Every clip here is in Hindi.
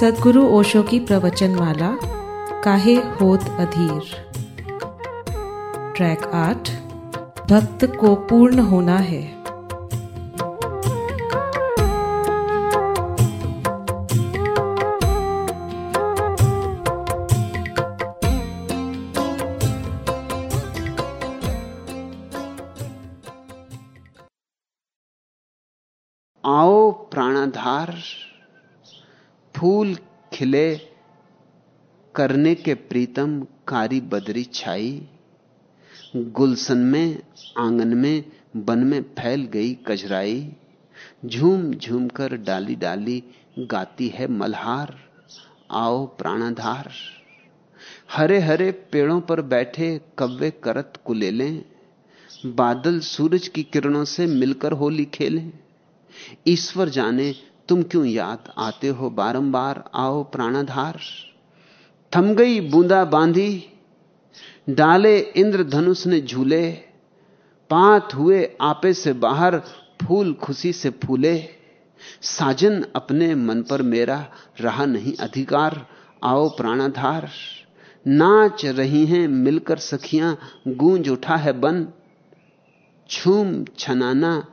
सदगुरु ओशो की प्रवचन माला काहे होत अधीर? ट्रैक आठ, भक्त को पूर्ण होना है। आओ प्राणाधार फूल खिले करने के प्रीतम कारी बदरी छाई। गुलशन में, आँगन में बन में फैल गई कजराई। झूम झूम कर डाली डाली गाती है मल्हार। आओ प्राणाधार। हरे हरे पेड़ों पर बैठे कव्वे करत कुलेलें। बादल सूरज की किरणों से मिलकर होली खेलें। ईश्वर जाने तुम क्यों याद आते हो बारंबार? आओ प्राणाधार। थम गई बूंदा बांधी, डाले इंद्रधनुष ने झूले, पात हुए आपे से बाहर फूल खुशी से फूले। साजन अपने मन पर मेरा रहा नहीं अधिकार। आओ प्राणाधार। नाच रही हैं मिलकर सखियाँ, गूंज उठा है बन। छूम छनाना,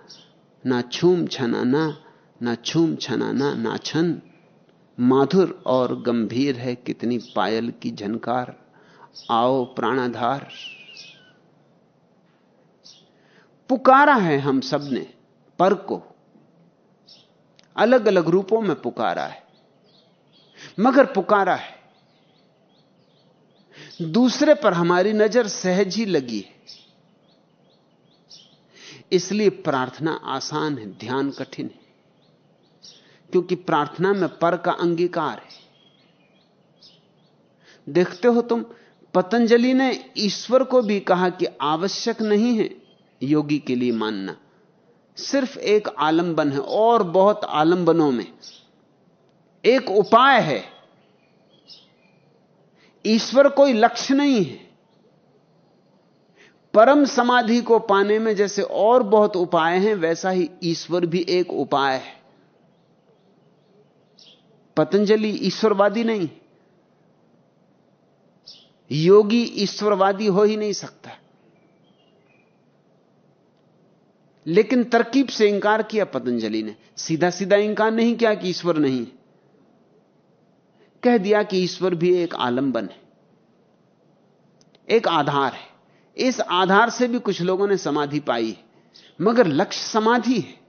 ना छूम छनाना। ना छूम छनाना ना छन माधुर और गंभीर है कितनी पायल की झनकार। आओ प्राणाधार। पुकारा है हम सबने पर को। अलग अलग रूपों में पुकारा है, मगर पुकारा है। दूसरे पर हमारी नज़र सहज ही लगी है। इसलिए प्रार्थना आसान है, ध्यान कठिन है। क्योंकि प्रार्थना में पर का अंगीकार है। देखते हो तुम, पतंजलि ने ईश्वर को भी कहा कि आवश्यक नहीं है योगी के लिए मानना। सिर्फ़ एक आलंबन है, और बहुत आलंबनों में। एक उपाय है। ईश्वर कोई लक्ष्य नहीं है। परम समाधि को पाने में जैसे और बहुत उपाय हैं, वैसा ही ईश्वर भी एक उपाय है। पतंजलि ईश्वरवादी नहीं। योगी ईश्वरवादी हो ही नहीं सकता। लेकिन तरकीब से इंकार किया पतंजलि ने। सीधा सीधा इंकार नहीं किया कि ईश्वर नहीं कह दिया कि ईश्वर भी एक आलंबन है। एक आधार है। इस आधार से भी कुछ लोगों ने समाधि पाई मगर लक्ष्य समाधि है।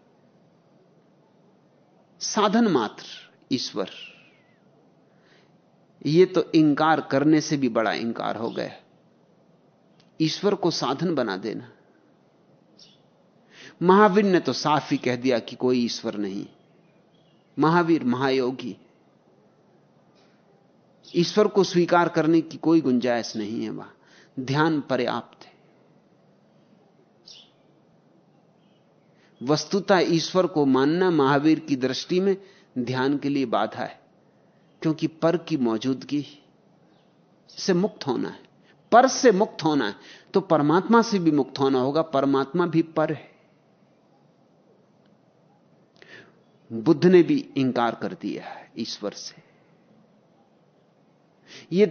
साधन मात्र। ईश्वर। यह तो इंकार करने से भी बड़ा इंकार हो गया। ईश्वर को साधन बना देना। महावीर ने तो साफ़ ही कह दिया कि कोई ईश्वर नहीं। महावीर, महायोगी। ईश्वर को स्वीकार करने की कोई गुंजाइश नहीं है वहाँ। ध्यान पर्याप्त है। वस्तुतः ईश्वर को मानना महावीर की दृष्टि में ध्यान के लिए बाधा है, क्योंकि पर की मौजूदगी से मुक्त होना है। पर से मुक्त होना है तो परमात्मा से भी मुक्त होना होगा, परमात्मा भी पर है। बुद्ध ने भी इंकार कर दिया है ईश्वर से। ये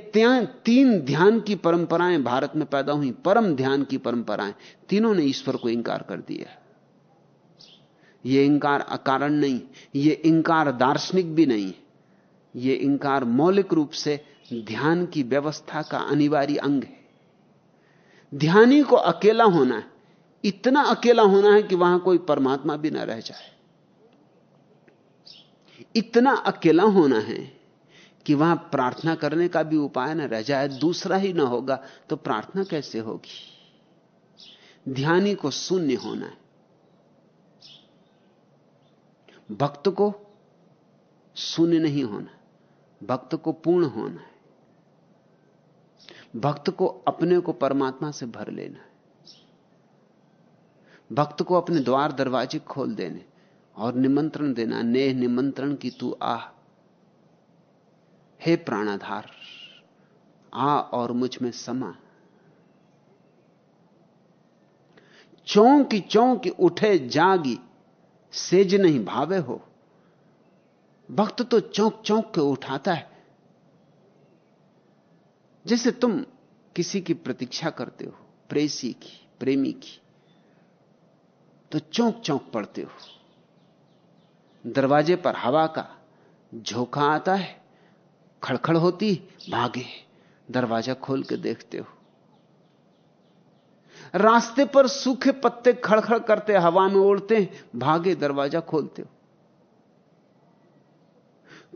तीन ध्यान की परंपराएँ भारत में पैदा हुई, परम ध्यान की परंपराएँ, तीनों ने ईश्वर को इंकार कर दिया यह इंकार अकारण नहीं, ये इंकार दार्शनिक भी नहीं, ये इंकार मौलिक रूप से ध्यान की व्यवस्था का अनिवार्य अंग है। ध्यानी को अकेला होना है, इतना अकेला होना है कि वहाँ कोई परमात्मा भी ना रह जाए। इतना अकेला होना है कि वहाँ प्रार्थना करने का भी उपाय ना रह जाए, दूसरा ही ना होगा तो प्रार्थना कैसे होगी? ध्यानी को शून्य होना है। भक्त को शून्य नहीं होना, भक्त को पूर्ण होना है। भक्त को अपने को परमात्मा से भर लेना है। भक्त को अपने द्वार दरवाजे खोल देने और निमंत्रण देना, नेह निमंत्रण की तू आ। हे प्राणाधार, आ और मुझमें समा। चौंकी चौंकी उठे जागी सेज नहीं, भावे हो। भक्त तो चौंक चौंक के उठाता है। जैसे तुम किसी की प्रतीक्षा करते हो, प्रेसी की, प्रेमी की तो चौंक चौंक पड़ते हो। दरवाजे पर हवा का झोंका आता है, खड़खड़ होती, भागे, दरवाज़ा खोल के देखते हो। रास्ते पर सूखे पत्ते खड़खड़ करते, हवा में उड़ते, भागे, दरवाज़ा खोलते हो।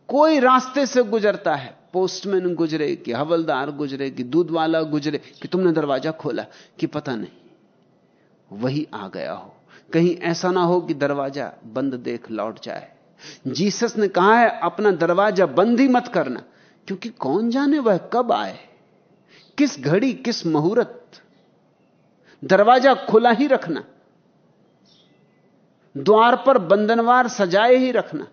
कोई रास्ते से गुजरता है, पोस्टमैन गुजरे कि हवलदार गुजरे कि दूध वाला गुजरे, कि तुमने दरवाज़ा खोला, कि पता नहीं, वही आ गया हो। कहीं ऐसा ना हो कि दरवाज़ा बंद देख लौट जाए। जीसस ने कहा है, अपना दरवाज़ा बंद ही मत करना, क्योंकि कौन जाने वह कब आए, किस घड़ी, किस मुहूर्त। दरवाज़ा खुला ही रखना। द्वार पर बंधनवार सजाए ही रखना।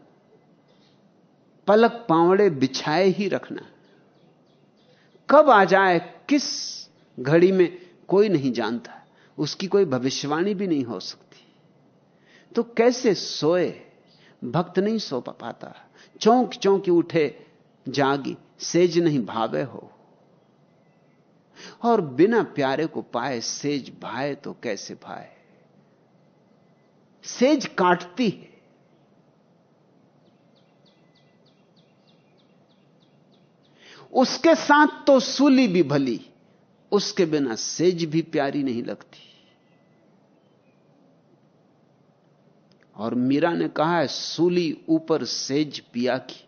पलक पावड़े बिछाए ही रखना। कब आ जाए, किस घड़ी में, कोई नहीं जानता। उसकी कोई भविष्यवाणी भी नहीं हो सकती। तो कैसे सोए? भक्त नहीं सो पाता। चौंक चौंक उठे, जागी। सेज नहीं भावे हो। और बिना प्यारे को पाए सेज भाए तो कैसे भाए? सेज काटती है। उसके साथ तो सूली भी भली, उसके बिना सेज भी प्यारी नहीं लगती। और मीरा ने कहा है, सूली ऊपर सेज पिया की।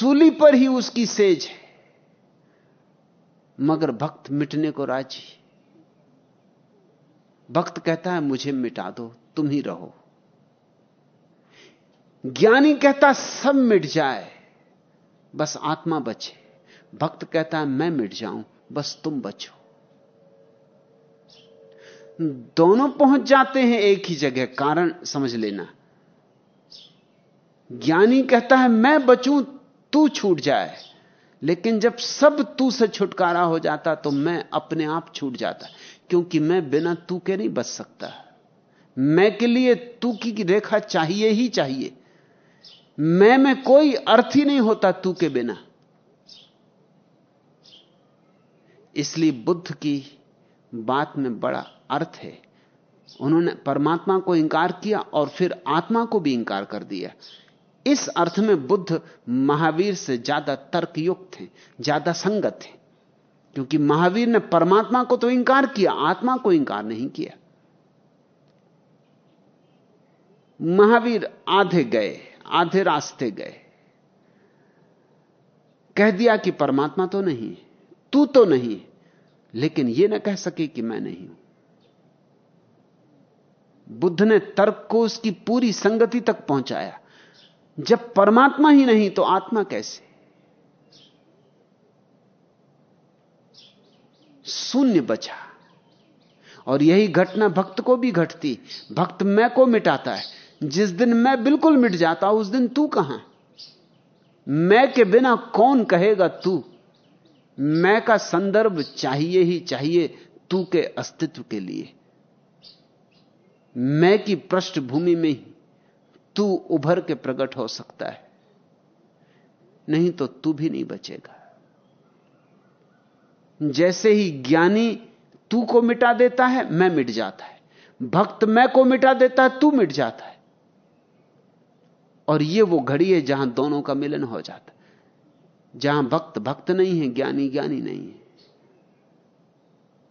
सूली पर ही उसकी सेज है। मगर भक्त मिटने को राज़ी। भक्त कहता है, मुझे मिटा दो, तुम ही रहो। ज्ञानी कहता, सब मिट जाए, बस आत्मा बचे। भक्त कहता है, मैं मिट जाऊँ, बस तुम बचो। दोनों पहुँच जाते हैं एक ही जगह, कारण समझ लेना। ज्ञानी कहता है, मैं बचूं तू छूट जाए, लेकिन जब सब तू से छुटकारा हो जाता तो मैं अपने आप छूट जाता, क्योंकि मैं बिना तू के नहीं बच सकता। मैं के लिए तू की रेखा चाहिए ही चाहिए। मैं में कोई अर्थ ही नहीं होता तू के बिना। इसलिए बुद्ध की बात में बड़ा अर्थ है। उन्होंने परमात्मा को इंकार किया और फिर आत्मा को भी इंकार कर दिया। इस अर्थ में बुद्ध महावीर से ज़्यादा तर्कयुक्त थे ज़्यादा संगत थे क्योंकि महावीर ने परमात्मा को तो इंकार किया, आत्मा को इंकार नहीं किया। महावीर आधे गए, आधे रास्ते गए। कह दिया कि परमात्मा तो नहीं, तू तो नहीं, लेकिन यह ना कह सके कि मैं नहीं हूँ। बुद्ध ने तर्क को उसकी पूरी संगति तक पहुँचाया। जब परमात्मा ही नहीं तो आत्मा कैसे? शून्य बचा। और यही घटना भक्त को भी घटती। भक्त मैं को मिटाता है। जिस दिन मैं बिल्कुल मिट जाता, उस दिन तू कहाँ? मैं के बिना कौन कहेगा तू? मैं का संदर्भ चाहिए ही चाहिए तू के अस्तित्व के लिए। मैं की पृष्ठभूमि में ही। तू उभर के प्रकट हो सकता है। नहीं तो तू भी नहीं बचेगा। जैसे ही ज्ञानी तू को मिटा देता है, मैं मिट जाता है। भक्त मैं को मिटा देता है, तू मिट जाता है। और यह वो घड़ी है जहाँ दोनों का मिलन हो जाता जहाँ भक्त भक्त नहीं है, ज्ञानी ज्ञानी नहीं है।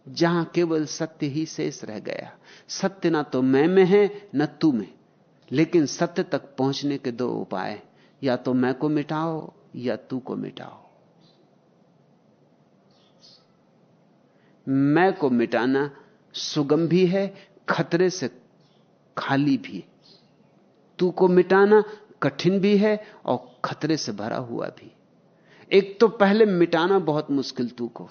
जहाँ केवल सत्य ही शेष रह गया। सत्य ना तो मैं में है, न तू में। लेकिन सत्य तक पहुँचने के दो उपाय या तो मैं को मिटाओ, या तू को मिटाओ। मैं को मिटाना सुगम भी है, खतरे से खाली भी तू को मिटाना कठिन भी है और खतरे से भरा हुआ भी एक तो पहले मिटाना बहुत मुश्किल तू को।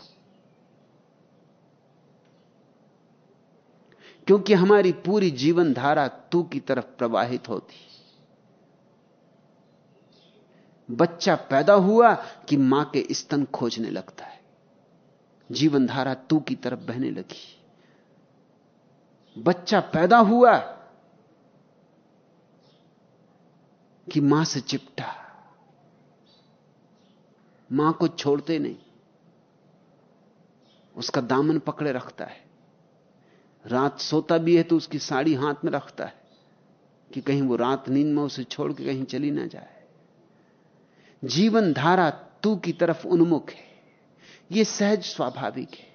क्योंकि हमारी पूरी जीवन धारा तू की तरफ़ प्रवाहित होती। बच्चा पैदा हुआ कि माँ के स्तन खोजने लगता है। जीवन धारा तू की तरफ़ बहने लगी। बच्चा पैदा हुआ कि माँ से चिपटा। माँ को छोड़ते नहीं। उसका दामन पकड़े रखता है। रात सोता भी है तो उसकी साड़ी हाथ में रखता है कि कहीं वो रात नींद में उसे छोड़ के कहीं चली ना जाए। जीवन धारा तू की तरफ़ उन्मुख है। यह सहज स्वाभाविक है।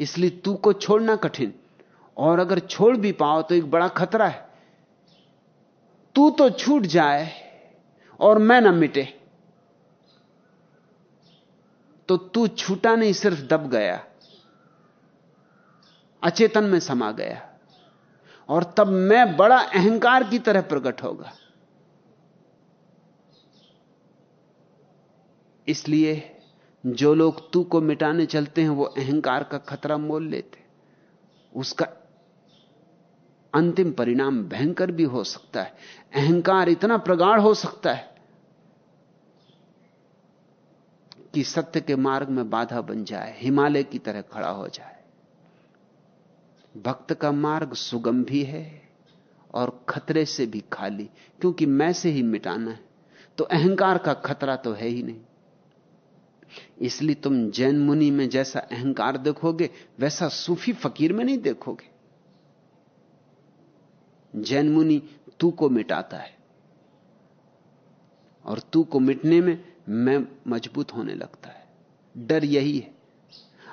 इसलिए तू को छोड़ना कठिन। और अगर छोड़ भी पाओ तो एक बड़ा खतरा है। तू तो छूट जाए और मैं ना मिटे। तो तू छूटा नहीं, सिर्फ़ दब गया। अचेतन में समा गया। और तब मैं बड़ा अहंकार की तरह प्रकट होगा। इसलिए जो लोग तू को मिटाने चलते हैं, वो अहंकार का खतरा मोल लेते। उसका अंतिम परिणाम भयंकर भी हो सकता है। अहंकार इतना प्रगाढ़ हो सकता है कि सत्य के मार्ग में बाधा बन जाए, हिमालय की तरह खड़ा हो जाए। भक्त का मार्ग सुगम भी है और खतरे से भी खाली, क्योंकि मैं से ही मिटाना है। तो अहंकार का खतरा तो है ही नहीं। इसलिए तुम जैन मुनि में जैसा अहंकार देखोगे, वैसा सूफी फकीर में नहीं देखोगे। जैन मुनि तू को मिटाता है और तू को मिटने में मैं मज़बूत होने लगता है। डर यही है।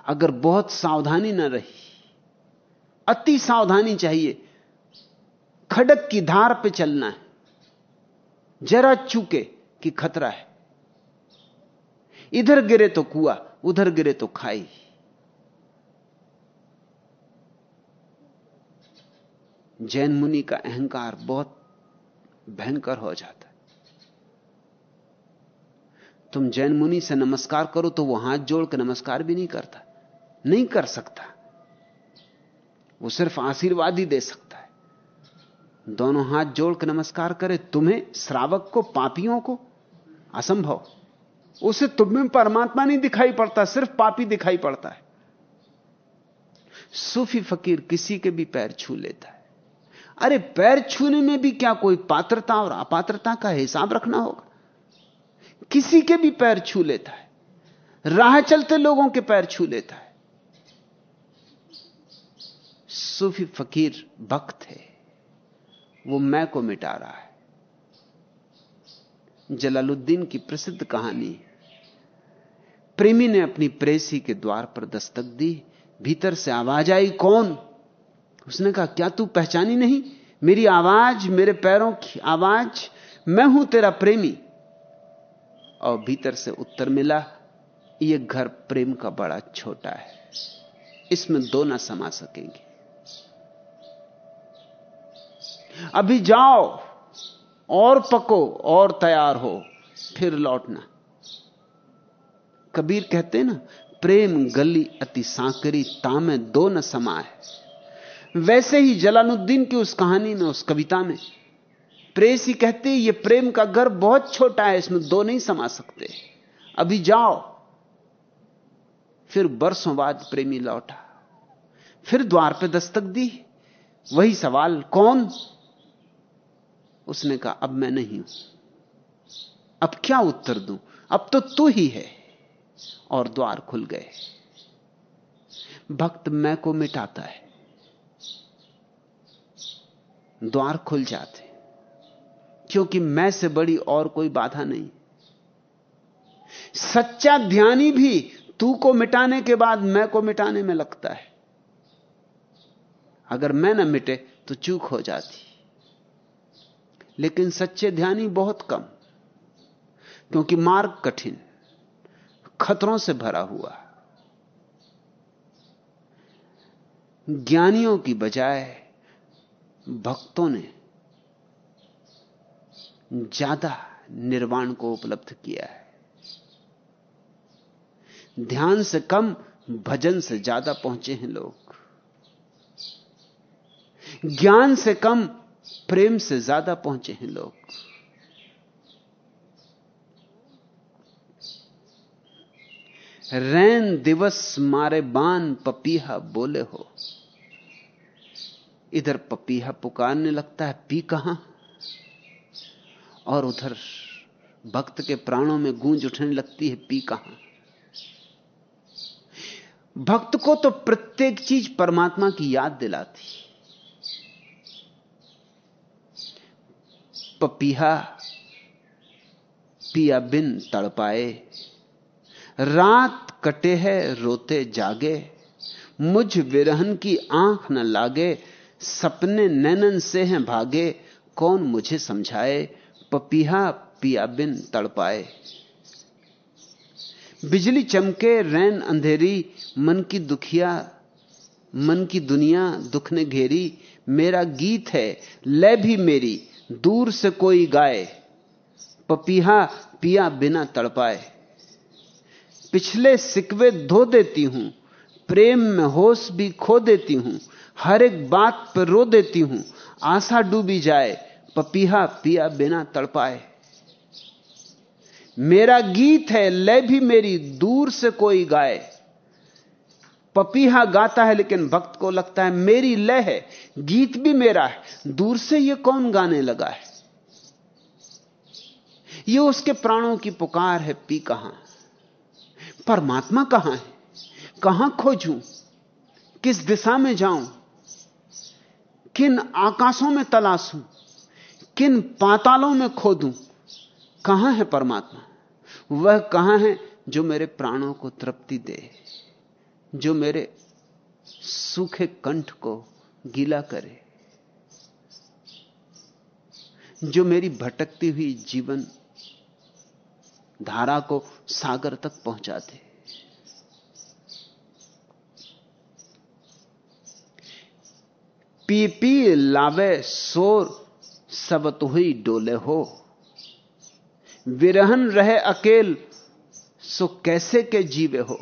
अगर बहुत सावधानी न रही अति सावधानी चाहिए। खड़क की धार पे चलना है। जरा चूके कि खतरा है। इधर गिरे तो कुआ, उधर गिरे तो खाई। जैन मुनि का अहंकार बहुत भयंकर हो जाता है। तुम जैन मुनि से नमस्कार करो तो वो हाथ जोड़ के नमस्कार भी नहीं करता, नहीं कर सकता। वो सिर्फ़ आशीर्वाद ही दे सकता है। दोनों हाथ जोड़ के नमस्कार करे, तुम्हें श्रावक को, पापियों को, असंभव। उसे तुम्हें परमात्मा नहीं दिखाई पड़ता, सिर्फ़ पापी दिखाई पड़ता है। सूफी फकीर किसी के भी पैर छू लेता है। अरे, पैर छूने में भी क्या कोई पात्रता और अपात्रता का हिसाब रखना होगा? किसी के भी पैर छू लेता है। राह चलते लोगों के पैर छू लेता है। सूफी फकीर भक्त है। वो मैं को मिटा रहा है। जलालुद्दीन की प्रसिद्ध कहानी प्रेमी ने अपनी प्रेसी के द्वार पर दस्तक दी, भीतर से आवाज़ आई, कौन? उसने कहा, क्या तू पहचानी नहीं? मेरी आवाज़, मेरे पैरों की आवाज़, मैं हूँ तेरा प्रेमी। और भीतर से उत्तर मिला यह घर प्रेम का बड़ा छोटा है। इसमें दो ना समा सकेंगे। अभी जाओ, और पको, और तैयार हो, फिर लौटना। कबीर कहते ना, प्रेम गली अति सांकरी, तामे दो न समाए वैसे ही जलानुद्दीन की उस कहानी में, उस कविता में, प्रेसी कहते ये प्रेम का घर बहुत छोटा है, इसमें दो नहीं समा सकते। अभी जाओ, फिर बरसों बाद प्रेमी लौटा। फिर द्वार पे दस्तक दी। वही सवाल, कौन? उसने कहा, अब मैं नहीं हूँ। अब क्या उत्तर दूँ? अब तो तू ही है। और द्वार खुल गए। भक्त मैं को मिटाता है। द्वार खुल जाते क्योंकि मैं से बड़ी और कोई बाधा नहीं। सच्चा ध्यानी भी तू को मिटाने के बाद मैं को मिटाने में लगता है। अगर मैं ना मिटे तो चूक हो जाती। लेकिन सच्चे ध्यानी बहुत कम, क्योंकि मार्ग कठिन, खतरों से भरा हुआ। ज्ञानियों की बजाय भक्तों ने ज़्यादा निर्वाण को उपलब्ध किया है। ध्यान से कम, भजन से ज़्यादा पहुँचे हैं लोग। ज्ञान से कम प्रेम से ज़्यादा पहुँचे हैं लोग। रैन दिवस मारे बान पपीहा बोले हो। इधर पपीहा पुकारने लगता है, पी कहाँ? और उधर भक्त के प्राणों में गूंज उठने लगती है, पी कहाँ? भक्त को तो प्रत्येक चीज़ परमात्मा की याद दिलाती पपीहा पिया बिन तड़पाए। रात कटे है, रोते जागे। मुझ विरहन की आँख न लागे। सपने नैनन से हैं भागे। कौन मुझे समझाए? पपीहा पिया बिन तड़पाए। बिजली चमके, रैन अंधेरी। मन की दुखिया, मन की दुनिया दुख ने घेरी। मेरा गीत है ले भी मेरी। दूर से कोई गाए पपीहा पिया बिना तड़पाए। पिछले सिकवे धो देती हूँ, प्रेम में होश भी खो देती हूँ, हर एक बात पर रो देती हूँ, आशा डूबी जाए, पपीहा पिया बिना तड़पाए। मेरा गीत है लय भी मेरी दूर से कोई गाए पपीहा गाता है, लेकिन भक्त को लगता है मेरी लय है, गीत भी मेरा है, दूर से यह कौन गाने लगा है? यह उसके प्राणों की पुकार है, पी कहाँ? परमात्मा कहाँ है? कहाँ खोजूं? किस दिशा में जाऊँ? किन आकाशों में तलाशूं? किन पातालों में खोदूं? कहाँ है परमात्मा? वह कहाँ है जो मेरे प्राणों को तृप्ति दे? जो मेरे सूखे कंठ को गीला करे, जो मेरी भटकती हुई जीवन धारा को सागर तक पहुँचा दे पी पी लावे सोर सबत हुई डोले हो। विरहन रहे अकेल, सो कैसे के जीवे हो?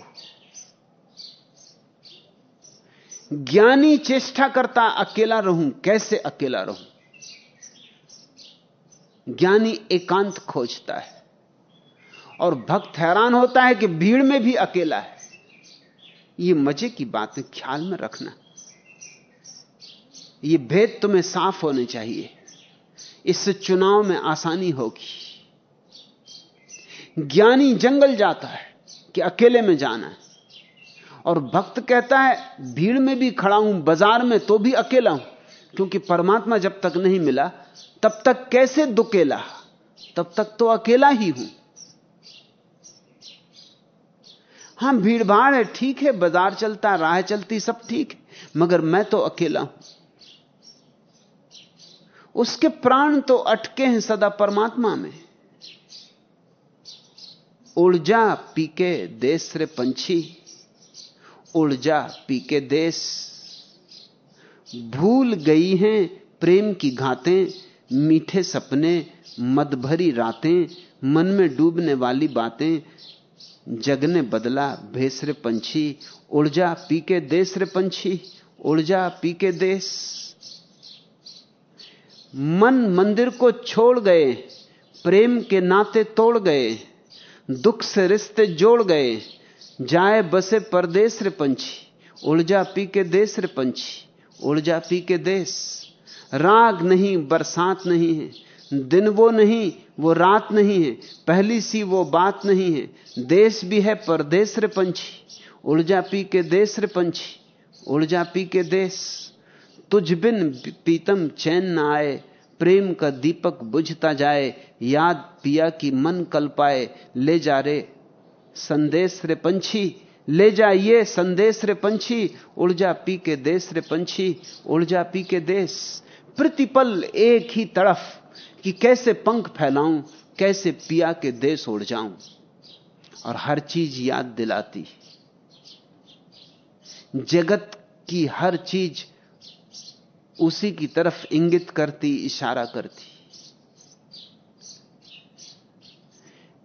ज्ञानी चेष्टा करता अकेला रहूँ, कैसे अकेला रहूँ? ज्ञानी एकांत खोजता है और भक्त हैरान होता है कि भीड़ में भी अकेला है। ये मज़े की बात ख्याल में रखना। ये भेद तुम्हें साफ़ होने चाहिए। इससे चुनाव में आसानी होगी। ज्ञानी जंगल जाता है कि अकेले में जाना है। और भक्त कहता है, भीड़ में भी खड़ा हूँ, बाज़ार में तो भी अकेला हूँ। क्योंकि परमात्मा जब तक नहीं मिला, तब तक कैसे दुकेला? तब तक तो अकेला ही हूँ। हाँ भीड़ भाड़ है, ठीक है, बाज़ार चलता, राह चलती, सब ठीक है, मगर मैं तो अकेला हूँ। उसके प्राण तो अटके हैं सदा परमात्मा में। ऊर्जा पीके देश रे पंछी। उर्जा पीके देश। भूल गई हैं प्रेम की घातें, मीठे सपने मद भरी रातें, मन में डूबने वाली बातें। जगने बदला, भेसरे पंछी उर्जा पीके देश रे पंछी उर्जा पीके देश। मन मंदिर को छोड़ गए, प्रेम के नाते तोड़ गए, दुख से रिश्ते जोड़ गए जाए बसे परदेश रे पंछी उर्जा पी के देश रे पंछी उर्जा पी के देश राग नहीं, बरसात नहीं है, दिन वो नहीं, वो रात नहीं है, पहली सी वो बात नहीं है। देश भी है परदेश रे पंछी उर्जा पी के देश रे पंछी उर्जा पी के देश तुझ बिन पीतम चैन न आए, प्रेम का दीपक बुझता जाए, याद पिया की मन कल पाए, ले जा रे संदेश रे पंछी, ले जा ये संदेश रे पंछी ऊर्जा पी के देश रे पंछी ऊर्जा पी के देश। प्रतिपल एक ही तरफ़ कि कैसे पंख फैलाऊं, कैसे पिया के देश उड़ जाऊँ। और हर चीज़ याद दिलाती। जगत की हर चीज़ उसी की तरफ़ इंगित करती, इशारा करती।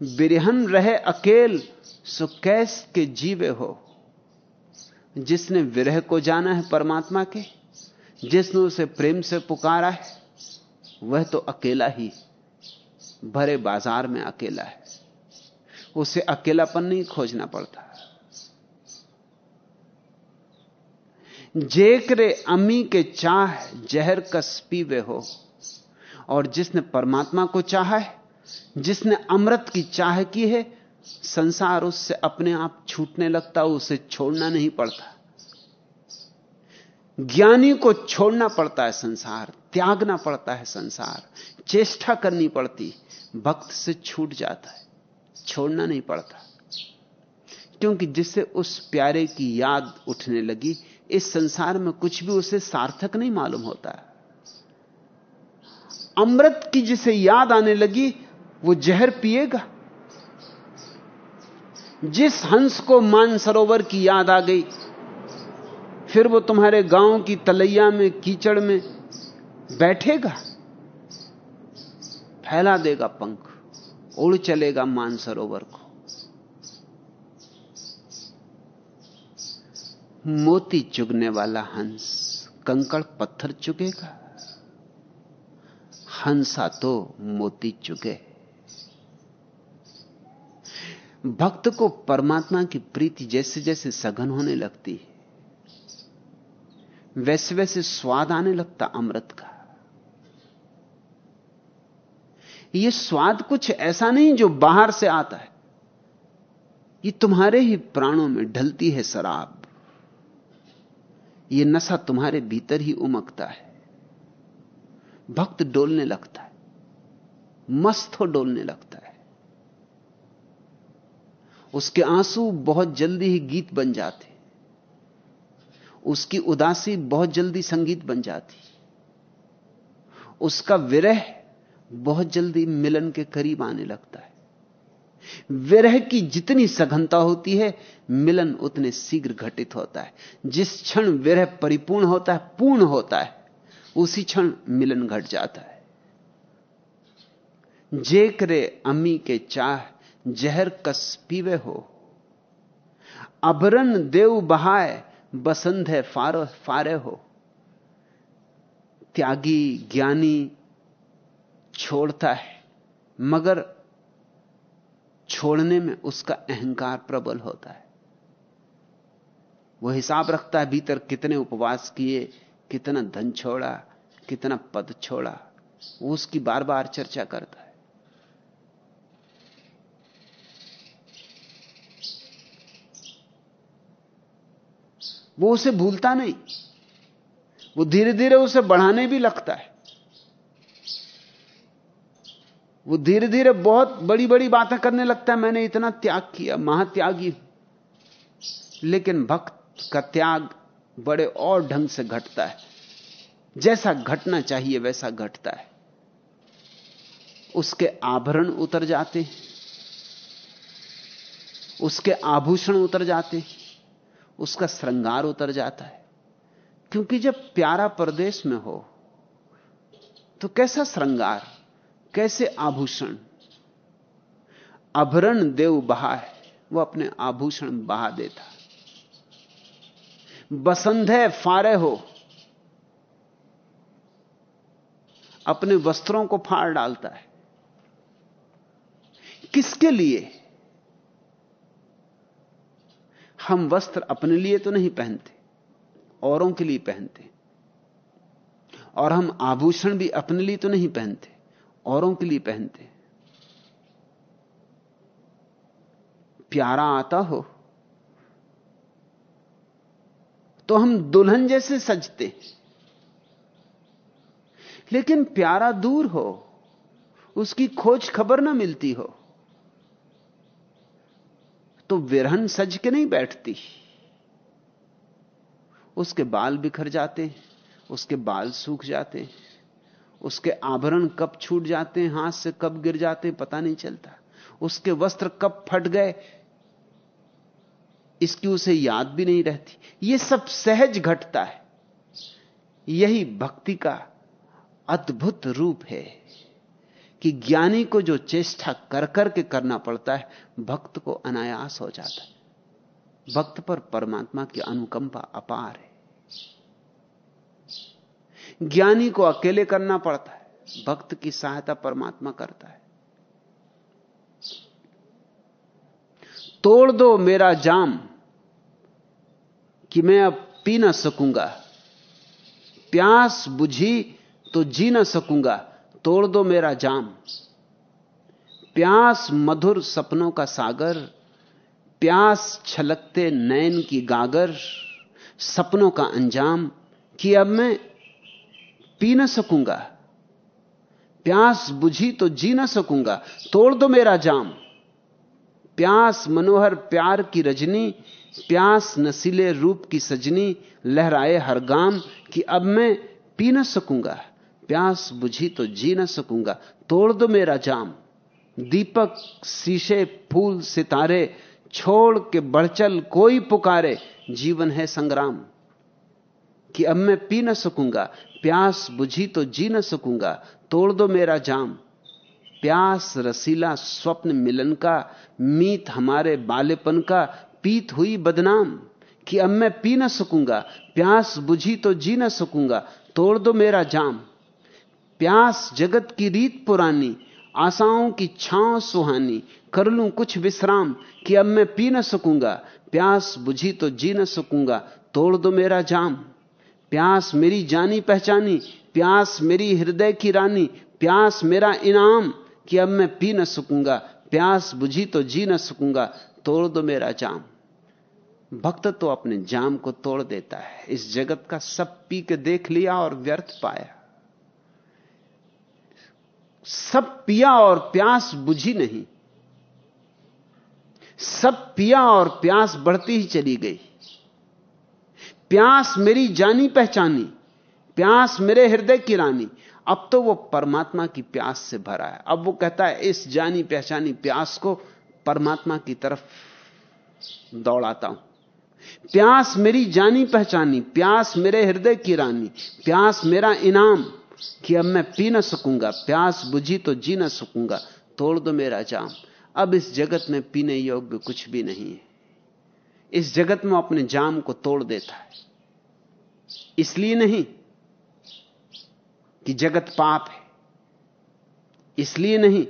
बिरहन रहे अकेल, सो कैस के जीवे हो? जिसने विरह को जाना है परमात्मा के, जिसने उसे प्रेम से पुकारा है, वह तो अकेला ही भरे बाज़ार में अकेला है। उसे अकेलापन नहीं खोजना पड़ता। जेकरे अमी के चाह जहर कस पीवे हो, और जिसने परमात्मा को चाहा है जिसने अमृत की चाह की है, संसार उससे अपने आप छूटने लगता, उसे छोड़ना नहीं पड़ता। ज्ञानी को छोड़ना पड़ता है संसार, त्यागना पड़ता है संसार, चेष्टा करनी पड़ती, भक्त से छूट जाता है, छोड़ना नहीं पड़ता। क्योंकि जिससे उस प्यारे की याद उठने लगी, इस संसार में कुछ भी उसे सार्थक नहीं मालूम होता। अमृत की जिसे याद आने लगी वो जहर पिएगा। जिस हंस को मानसरोवर की याद आ गई, फिर वो तुम्हारे गाँव की तलैया में, कीचड़ में बैठेगा। फैला देगा पंख, उड़ चलेगा मानसरोवर को। मोती चुगने वाला हंस, कंकड़ पत्थर चुगेगा। हंसा तो मोती चुगे। भक्त को परमात्मा की प्रीति जैसे जैसे सघन होने लगती है वैसे वैसे स्वाद आने लगता अमृत का। यह स्वाद कुछ ऐसा नहीं जो बाहर से आता है। ये तुम्हारे ही प्राणों में ढलती है शराब। यह नशा तुम्हारे भीतर ही उमकता है। भक्त डोलने लगता है। मस्त हो डोलने लगता है। उसके आँसू बहुत जल्दी ही गीत बन जाते। उसकी उदासी बहुत जल्दी संगीत बन जाती। उसका विरह बहुत जल्दी मिलन के करीब आने लगता है। विरह की जितनी सघनता होती है, मिलन उतने शीघ्र घटित होता है। जिस क्षण विरह परिपूर्ण होता है, पूर्ण होता है, उसी क्षण मिलन घट जाता है। जेकरे अम्मी के चाह जहर कस पीवे हो। अभरन देव बहाय बसंत है फार, फारे हो। त्यागी ज्ञानी छोड़ता है, मगर छोड़ने में उसका अहंकार प्रबल होता है। वह हिसाब रखता है, भीतर कितने उपवास किए, कितना धन छोड़ा, कितना पद छोड़ा, वो उसकी बार बार चर्चा करता है। वो उसे भूलता नहीं। वो धीरे धीरे उसे बढ़ाने भी लगता है। वो धीरे धीरे बहुत बड़ी बड़ी बातें करने लगता है, मैंने इतना त्याग किया, महात्यागी लेकिन भक्त का त्याग बड़े और ढंग से घटता है। जैसा घटना चाहिए, वैसा घटता है। उसके आभरण उतर जाते उसके आभूषण उतर जाते उसका श्रृंगार उतर जाता है। क्योंकि जब प्यारा परदेश में हो तो कैसा श्रृंगार, कैसे आभूषण? अभरण देव बहा है, वो अपने आभूषण बहा देता। बसंत है फारे हो। अपने वस्त्रों को फाड़ डालता है। किसके लिए? हम वस्त्र अपने लिए तो नहीं पहनते, औरों के लिए पहनते। और हम आभूषण भी अपने लिए तो नहीं पहनते, औरों के लिए पहनते। प्यारा आता हो तो हम दुल्हन जैसे सजते लेकिन प्यारा दूर हो, उसकी खोज खबर ना मिलती हो। तो विरहन सज के नहीं बैठती। उसके बाल बिखर जाते हैं, उसके बाल सूख जाते हैं, उसके आभरण कब छूट जाते हैं, हाथ से कब गिर जाते हैं, पता नहीं चलता। उसके वस्त्र कब फट गए, इसकी उसे याद भी नहीं रहती। यह सब सहज घटता है। यही भक्ति का अद्भुत रूप है। कि ज्ञानी को जो चेष्टा कर करके करना पड़ता है, भक्त को अनायास हो जाता है। भक्त पर परमात्मा की अनुकंपा अपार है। ज्ञानी को अकेले करना पड़ता है, भक्त की सहायता परमात्मा करता है। तोड़ दो मेरा जाम, कि मैं अब पी ना सकूँगा। प्यास बुझी तो जी ना सकूँगा। तोड़ दो मेरा जाम। प्यास मधुर सपनों का सागर, प्यास छलकते नैन की गागर, सपनों का अंजाम कि अब मैं पी न सकूँगा। प्यास बुझी तो जी ना सकूँगा। तोड़ दो मेरा जाम। प्यास मनोहर प्यार की रजनी, प्यास नसीले रूप की सजनी, लहराए हर गाम कि अब मैं पी ना सकूँगा। प्यास बुझी तो जी ना सकूँगा। तोड़ दो मेरा जाम। दीपक शीशे, फूल, सितारे छोड़ के बढ़चल कोई पुकारे। जीवन है संग्राम कि अब मैं पी ना सकूँगा। प्यास बुझी तो जी ना सकूँगा। तोड़ दो मेरा जाम। प्यास रसीला स्वप्न मिलन का, मीत हमारे बालेपन का, पीत हुई बदनाम कि अब मैं पी ना सकूँगा। प्यास बुझी तो जी ना सकूँगा। तोड़ दो मेरा जाम। प्यास, जगत की रीत पुरानी, आशाओं की छांव सुहानी, कर लूँ कुछ विश्राम कि अब मैं पी न सकूँगा। प्यास बुझी तो जी न सकूँगा, तोड़ दो मेरा जाम। प्यास मेरी जानी पहचानी, प्यास मेरी हृदय की रानी, प्यास मेरा इनाम कि अब मैं पी न सकूँगा। प्यास बुझी तो जी न सकूँगा, तोड़ दो मेरा जाम। भक्त तो अपने जाम को तोड़ देता है, इस जगत का सब पी के देख लिया और व्यर्थ पाया। सब पिया और प्यास बुझी नहीं। सब पिया और प्यास बढ़ती ही चली गई। प्यास मेरी जानी पहचानी, प्यास मेरे हृदय की रानी। अब तो वो परमात्मा की प्यास से भरा है। अब वो कहता है, इस जानी पहचानी प्यास को परमात्मा की तरफ़ दौड़ाता हूँ। प्यास मेरी जानी पहचानी, प्यास मेरे हृदय की रानी, प्यास मेरा इनाम। कि अब मैं पी ना सकूँगा, प्यास बुझी तो जी ना सकूँगा, तोड़ दो मेरा जाम। अब इस जगत में पीने योग्य कुछ भी नहीं है। इस जगत में अपने जाम को तोड़ देता है। इसलिए नहीं कि जगत पाप है। इसलिए नहीं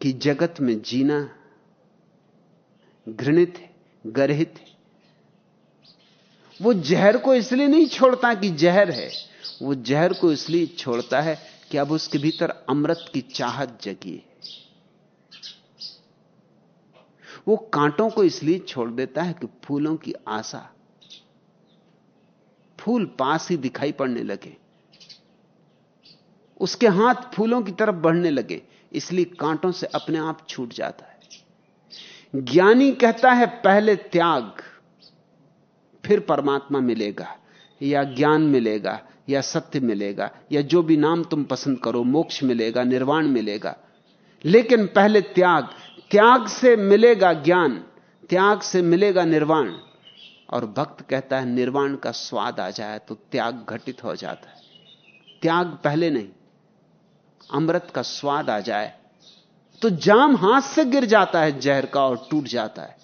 कि जगत में जीना घृणित है, गर्हित है। वो जहर को इसलिए नहीं छोड़ता कि जहर है, वो जहर को इसलिए छोड़ता है कि अब उसके भीतर अमृत की चाहत जगी है। वो कांटों को इसलिए छोड़ देता है कि फूलों की आशा, फूल पास ही दिखाई पड़ने लगे। उसके हाथ फूलों की तरफ़ बढ़ने लगे, इसलिए कांटों से अपने आप छूट जाता है। ज्ञानी कहता है, पहले त्याग। फिर परमात्मा मिलेगा, या ज्ञान मिलेगा, या सत्य मिलेगा, या जो भी नाम तुम पसंद करो, मोक्ष मिलेगा, निर्वाण मिलेगा। लेकिन पहले त्याग त्याग से मिलेगा ज्ञान, त्याग से मिलेगा निर्वाण। और भक्त कहता है, निर्वाण का स्वाद आ जाए तो त्याग घटित हो जाता है। त्याग पहले नहीं, अमृत का स्वाद आ जाए तो जाम हाथ से गिर जाता है जहर का और टूट जाता है।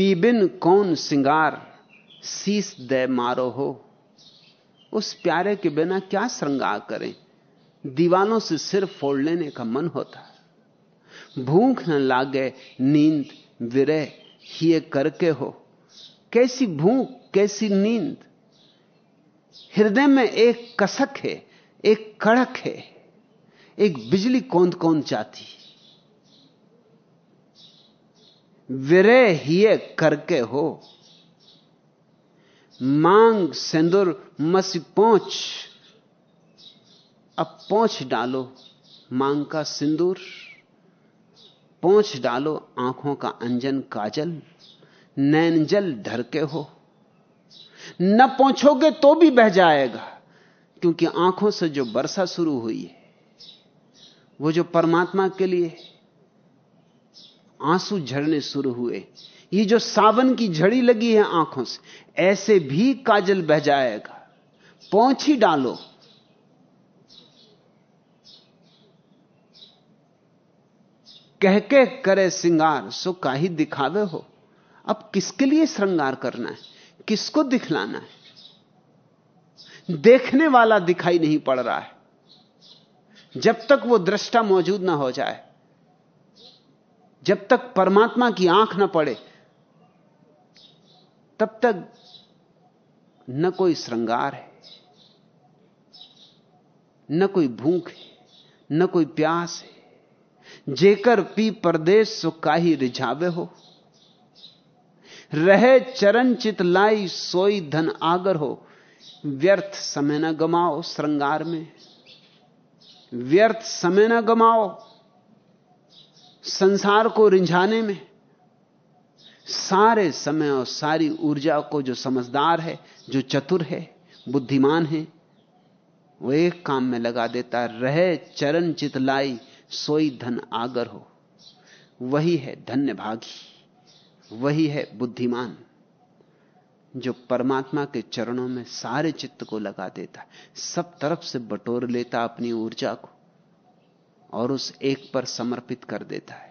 पीबिन कौन सिंगार? शीस दे मारो हो। उस प्यारे के बिना क्या श्रृंगार करें? दीवानों से सिर फोड़ लेने का मन होता। भूख न लागे, नींद विरह ही करके हो। कैसी भूख, कैसी नींद? हृदय में एक कसक है, एक कड़क है। एक बिजली कौंद कौंद जाती विरह ही करके हो। मांग सिंदूर मसी पहुँच, अब पहुँच डालो। मांग का सिंदूर, पहुँच डालो। आँखों का अंजन काजल, नैन जल ढर के हो। न पहुंचोगे तो भी बह जाएगा, क्योंकि आँखों से जो वर्षा शुरू हुई है, वो जो परमात्मा के लिए आँसू झरने शुरू हुए। ये जो सावन की झड़ी लगी है आँखों से, ऐसे भी काजल बह जाएगा। पहुँच ही डालो। कह के करे श्रृंगार सो काही दिखावे हो। अब किसके लिए श्रृंगार करना है? किसको दिखलाना है? देखने वाला दिखाई नहीं पड़ रहा है। जब तक वो दृष्टा मौजूद ना हो जाए जब तक परमात्मा की आँख न पड़े, तब तक न कोई श्रृंगार है, न कोई भूख है, न कोई प्यास है। जेकर पी परदेश सो रिझावे हो। रहे चरण चित लाई, सोई धन आगर हो। व्यर्थ समय न गमाओ श्रृंगार में। व्यर्थ समय न गमाओ। संसार को रिंझाने में, सारे समय और सारी ऊर्जा को जो समझदार है, जो चतुर है, बुद्धिमान है, वो एक काम में लगा देता रहे चरण चितलाई सोई धन आगर हो। वही है धन्य भागी, वही है बुद्धिमान, जो परमात्मा के चरणों में सारे चित्त को लगा देता सब तरफ़ से बटोर लेता अपनी ऊर्जा को। और उस एक पर समर्पित कर देता है।